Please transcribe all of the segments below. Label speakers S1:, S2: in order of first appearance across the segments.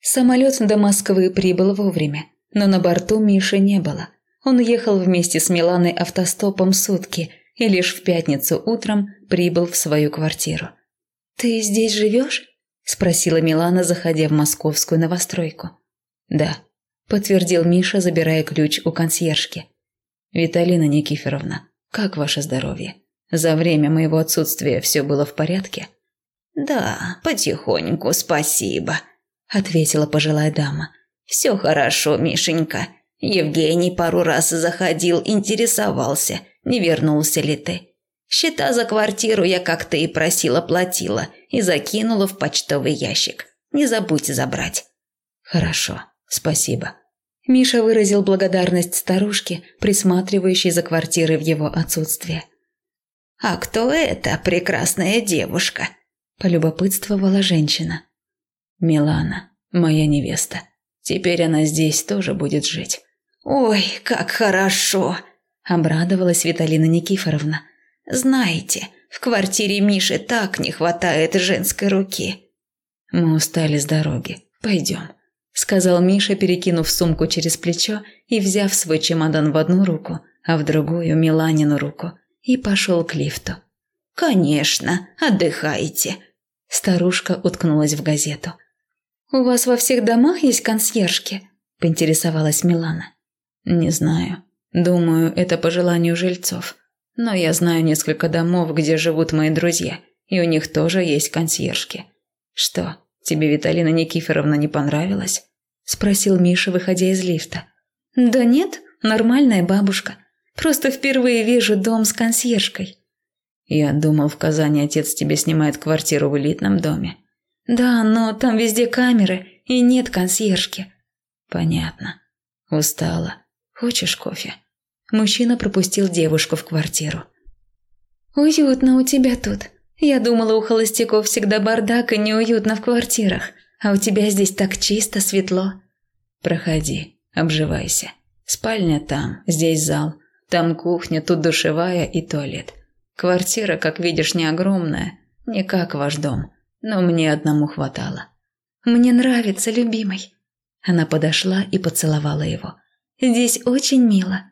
S1: Самолет до Москвы прибыл вовремя, но на борту Миши не было. Он ехал вместе с Миланой автостопом сутки и лишь в пятницу утром прибыл в свою квартиру. «Ты здесь живешь?» – спросила Милана, заходя в московскую новостройку. «Да», – подтвердил Миша, забирая ключ у консьержки. «Виталина Никифоровна, как ваше здоровье? За время моего отсутствия все было в порядке?»
S2: «Да, потихоньку, спасибо», – ответила пожилая дама. «Все хорошо, Мишенька. Евгений пару раз заходил, интересовался, не вернулся ли ты. Счета за квартиру я, как то и просила, платила и закинула в почтовый ящик. Не забудь забрать».
S1: «Хорошо, спасибо». Миша выразил благодарность старушке, присматривающей за квартирой в его отсутствие.
S2: «А кто это, прекрасная девушка?» – полюбопытствовала женщина.
S1: «Милана, моя невеста. Теперь она здесь тоже будет жить».
S2: «Ой, как хорошо!» – обрадовалась Виталина Никифоровна. «Знаете, в квартире Миши так не хватает женской руки».
S1: «Мы устали с дороги. Пойдем», – сказал Миша, перекинув сумку через плечо и взяв свой чемодан в одну руку, а в другую Миланину руку, и пошел к лифту.
S2: «Конечно, отдыхайте»,
S1: Старушка уткнулась в газету. «У вас во всех домах есть консьержки?» – поинтересовалась Милана. «Не знаю. Думаю, это по желанию жильцов. Но я знаю несколько домов, где живут мои друзья, и у них тоже есть консьержки. Что, тебе Виталина Никифоровна не понравилась?» – спросил Миша, выходя из лифта. «Да нет, нормальная бабушка. Просто впервые вижу дом с консьержкой». Я думал, в Казани отец тебе снимает квартиру в элитном доме. Да, но там везде камеры и нет консьержки. Понятно. Устала. Хочешь кофе? Мужчина пропустил девушку в квартиру. Уютно у тебя тут. Я думала, у холостяков всегда бардак и неуютно в квартирах, а у тебя здесь так чисто, светло. Проходи, обживайся. Спальня там, здесь зал, там кухня, тут душевая и туалет. Квартира, как видишь, не огромная, не как ваш дом, но мне одному хватало. Мне нравится, любимый. Она подошла и поцеловала его. Здесь очень мило.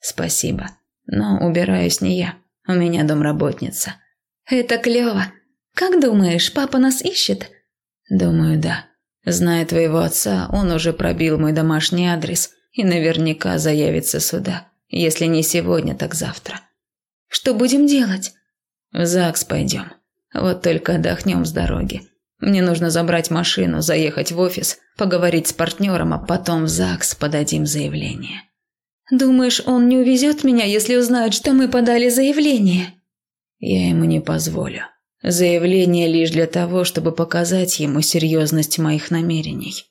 S1: Спасибо, но убираюсь не я, у меня домработница. Это клево. Как думаешь, папа нас ищет? Думаю, да. Зная твоего отца, он уже пробил мой домашний адрес и наверняка заявится сюда. Если не сегодня, так завтра. Что будем делать? В ЗАГС пойдем. Вот только отдохнем с дороги. Мне нужно забрать машину, заехать в офис, поговорить с партнером, а потом в ЗАГС подадим заявление. Думаешь, он не увезет меня, если узнает, что мы подали заявление? Я ему не позволю. Заявление лишь для того, чтобы показать ему серьезность моих намерений.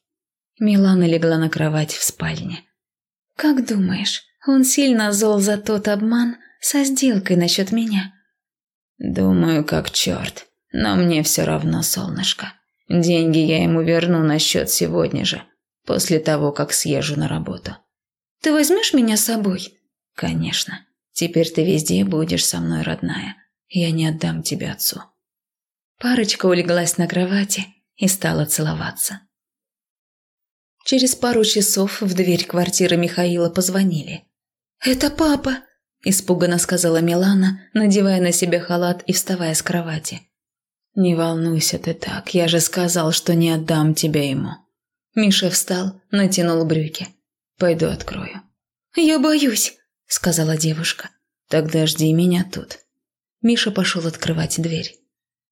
S1: Милана легла на кровать в спальне. Как думаешь, он сильно зол за тот обман, со сделкой насчет меня?» «Думаю, как черт. Но мне все равно, солнышко. Деньги я ему верну на счет сегодня же, после того, как съезжу на работу». «Ты возьмешь меня с собой?» «Конечно. Теперь ты везде будешь со мной, родная. Я не отдам тебя отцу». Парочка улеглась на кровати и стала целоваться. Через пару часов в дверь квартиры Михаила позвонили. «Это папа!» – испуганно сказала Милана, надевая на себя халат и вставая с кровати. «Не волнуйся ты так, я же сказал, что не отдам тебя ему». Миша встал, натянул брюки. «Пойду открою». «Я боюсь», – сказала девушка. «Тогда жди меня тут». Миша пошел открывать дверь.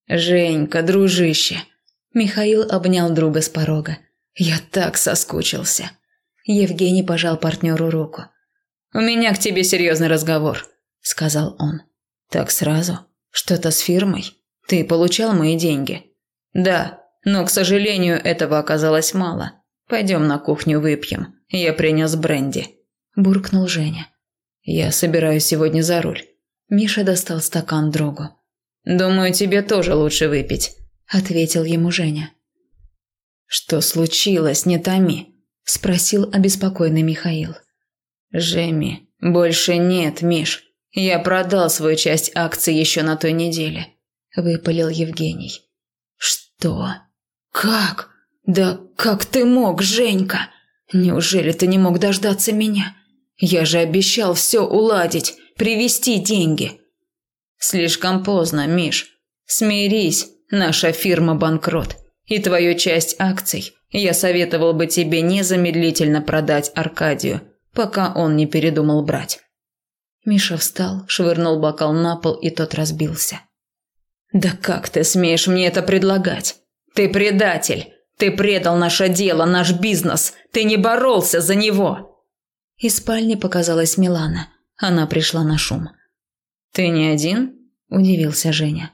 S1: «Женька, дружище!» Михаил обнял друга с порога. «Я так соскучился!» Евгений пожал партнеру руку. «У меня к тебе серьезный разговор», – сказал он. «Так сразу? Что-то с фирмой? Ты получал мои деньги?» «Да, но, к сожалению, этого оказалось мало. Пойдем на кухню выпьем. Я принес бренди», – буркнул Женя. «Я собираюсь сегодня за руль». Миша достал стакан другу. «Думаю, тебе тоже лучше выпить», – ответил ему Женя. «Что случилось, не томи?» – спросил обеспокоенный Михаил. «Жеми, больше нет, Миш. Я продал свою часть акций еще на той неделе», – выпалил Евгений. «Что? Как? «Да как ты мог, Женька? Неужели ты не мог дождаться меня? Я же обещал все уладить, привезти деньги». «Слишком поздно, Миш. Смирись, наша фирма банкрот. И твою часть акций я советовал бы тебе незамедлительно продать Аркадию, пока он не передумал брать». Миша встал, швырнул бокал на пол, и тот разбился. «Да как ты смеешь мне это предлагать? Ты предатель! Ты предал наше дело, наш бизнес! Ты не боролся за него!» Из спальни показалась Милана. Она пришла на шум. «Ты не один?» – удивился Женя.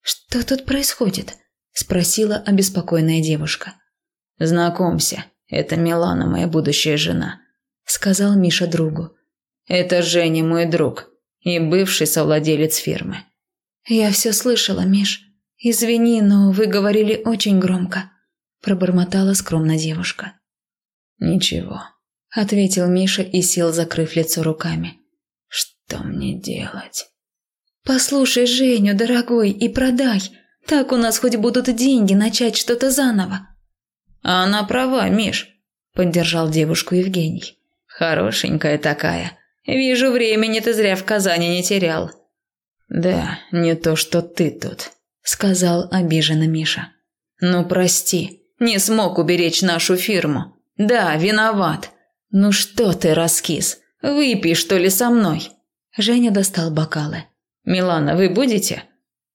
S1: «Что тут происходит?» – спросила обеспокоенная девушка. «Знакомься, это Милана, моя будущая жена», – сказал Миша другу. «Это Женя, мой друг, и бывший совладелец фирмы». «Я все слышала, Миш. Извини, но вы говорили очень громко», – пробормотала скромно девушка.
S2: «Ничего», – ответил Миша и сел, закрыв лицо руками. «Что мне делать?»
S1: «Послушай Женю, дорогой, и продай. Так у нас хоть будут деньги начать что-то заново».
S2: «А она права, Миш», – поддержал девушку Евгений. «Хорошенькая такая. Вижу, времени ты зря в Казани не терял». «Да, не то, что ты тут», – сказал обиженно Миша. «Ну, прости, не смог уберечь нашу фирму. Да, виноват. Ну что ты раскис? Выпей, что ли, со мной?» Женя достал бокалы. «Милана, вы будете?»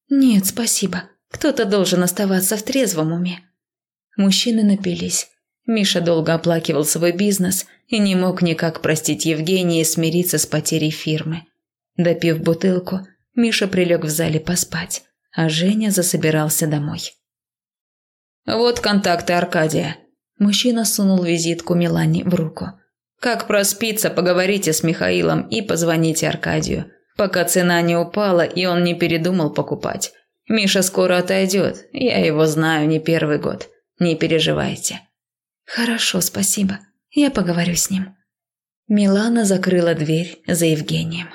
S1: «Нет, спасибо. Кто-то должен оставаться в трезвом уме». Мужчины напились. Миша долго оплакивал свой бизнес и не мог никак простить Евгения и смириться с потерей фирмы. Допив бутылку, Миша прилег в зале поспать, а Женя засобирался домой.
S2: «Вот контакты Аркадия».
S1: Мужчина сунул визитку Милане в руку.
S2: «Как проспится, поговорите с Михаилом и позвоните Аркадию пока цена не упала и он не передумал покупать. Миша скоро отойдет, я его знаю не первый год. Не переживайте».
S1: «Хорошо, спасибо. Я поговорю с ним». Милана закрыла дверь за Евгением.